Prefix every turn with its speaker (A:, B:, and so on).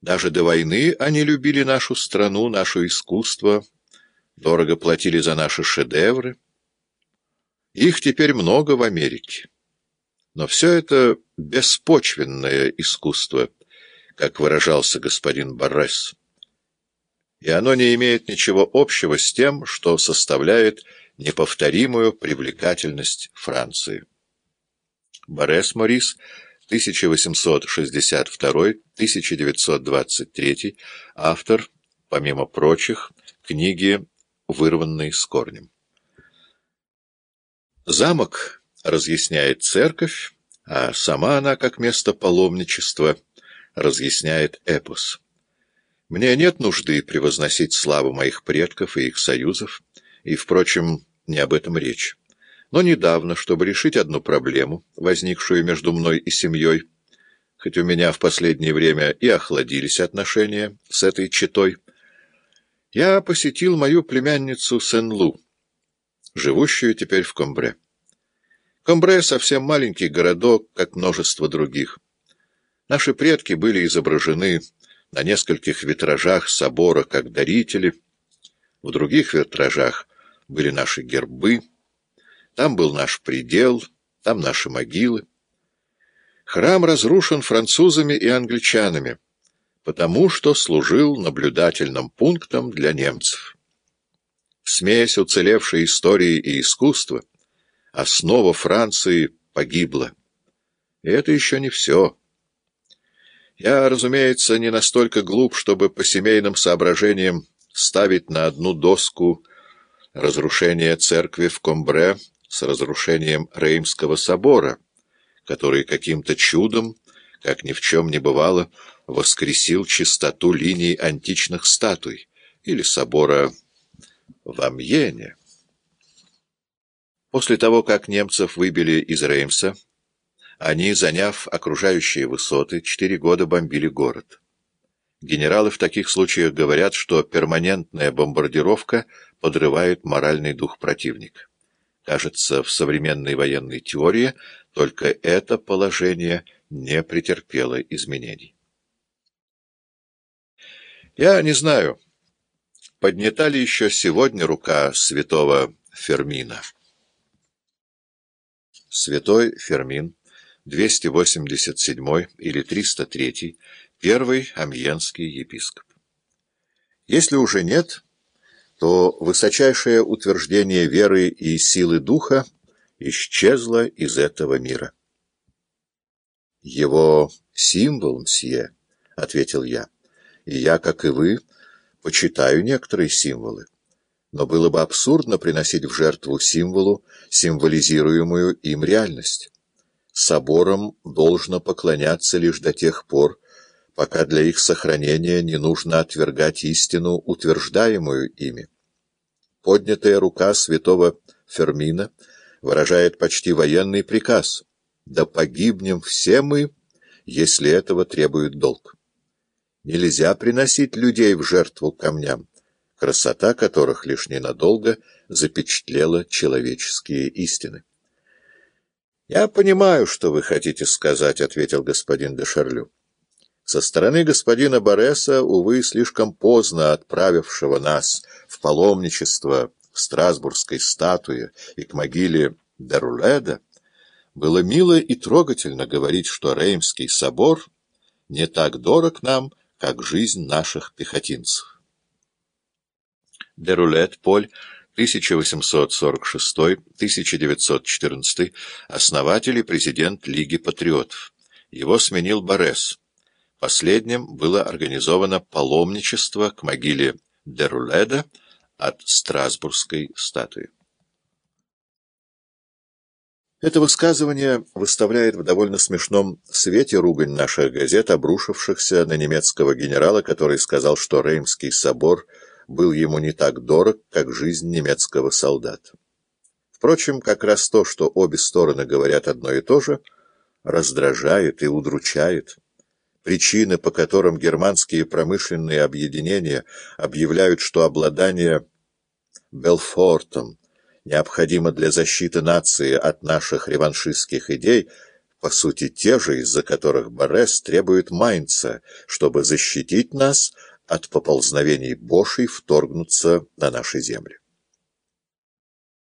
A: Даже до войны они любили нашу страну, наше искусство, дорого платили за наши шедевры. Их теперь много в Америке. Но все это беспочвенное искусство, как выражался господин Баррес. И оно не имеет ничего общего с тем, что составляет неповторимую привлекательность Франции. Борес Морис, 1862-1923, автор, помимо прочих, книги «Вырванные с корнем». Замок разъясняет церковь, а сама она, как место паломничества, разъясняет эпос. Мне нет нужды превозносить славу моих предков и их союзов, и, впрочем, не об этом речь. Но недавно, чтобы решить одну проблему, возникшую между мной и семьей, хоть у меня в последнее время и охладились отношения с этой читой, я посетил мою племянницу Сен-Лу, живущую теперь в Комбре. Комбре — совсем маленький городок, как множество других. Наши предки были изображены на нескольких витражах собора как дарители, в других витражах были наши гербы, там был наш предел, там наши могилы. Храм разрушен французами и англичанами, потому что служил наблюдательным пунктом для немцев. Смесь уцелевшей истории и искусства, основа Франции погибла. И это еще не все. Я, разумеется, не настолько глуп, чтобы по семейным соображениям ставить на одну доску разрушение церкви в Комбре с разрушением Реймского собора, который каким-то чудом, как ни в чем не бывало, воскресил чистоту линий античных статуй или собора в Амьене. После того, как немцев выбили из Реймса, они, заняв окружающие высоты, четыре года бомбили город. Генералы в таких случаях говорят, что перманентная бомбардировка подрывает моральный дух противника. Кажется, в современной военной теории только это положение не претерпело изменений. Я не знаю, поднята ли еще сегодня рука святого Фермина. Святой Фермин, 287 или 303, первый амьенский епископ. Если уже нет то высочайшее утверждение веры и силы духа исчезло из этого мира. «Его символ, мсье», — ответил я, — «и я, как и вы, почитаю некоторые символы. Но было бы абсурдно приносить в жертву символу, символизируемую им реальность. Соборам должно поклоняться лишь до тех пор, пока для их сохранения не нужно отвергать истину, утверждаемую ими. Поднятая рука святого Фермина выражает почти военный приказ «Да погибнем все мы, если этого требует долг». Нельзя приносить людей в жертву камням, красота которых лишь ненадолго запечатлела человеческие истины. «Я понимаю, что вы хотите сказать», — ответил господин де Шарлю. Со стороны господина Бореса, увы, слишком поздно отправившего нас в паломничество к Страсбургской статуе и к могиле Деруледа, было мило и трогательно говорить, что Реймский собор не так дорог нам, как жизнь наших пехотинцев. Дерулет Поль 1846-1914, основатель и президент Лиги патриотов. Его сменил Борес. Последним было организовано паломничество к могиле Деруледа от Страсбургской статуи. Это высказывание выставляет в довольно смешном свете ругань наших газет, обрушившихся на немецкого генерала, который сказал, что Реймский собор был ему не так дорог, как жизнь немецкого солдата. Впрочем, как раз то, что обе стороны говорят одно и то же, раздражает и удручает. Причины, по которым германские промышленные объединения объявляют, что обладание Белфортом необходимо для защиты нации от наших реваншистских идей, по сути те же, из-за которых Борес требует Майнца, чтобы защитить нас от поползновений Бошей вторгнуться на наши земли.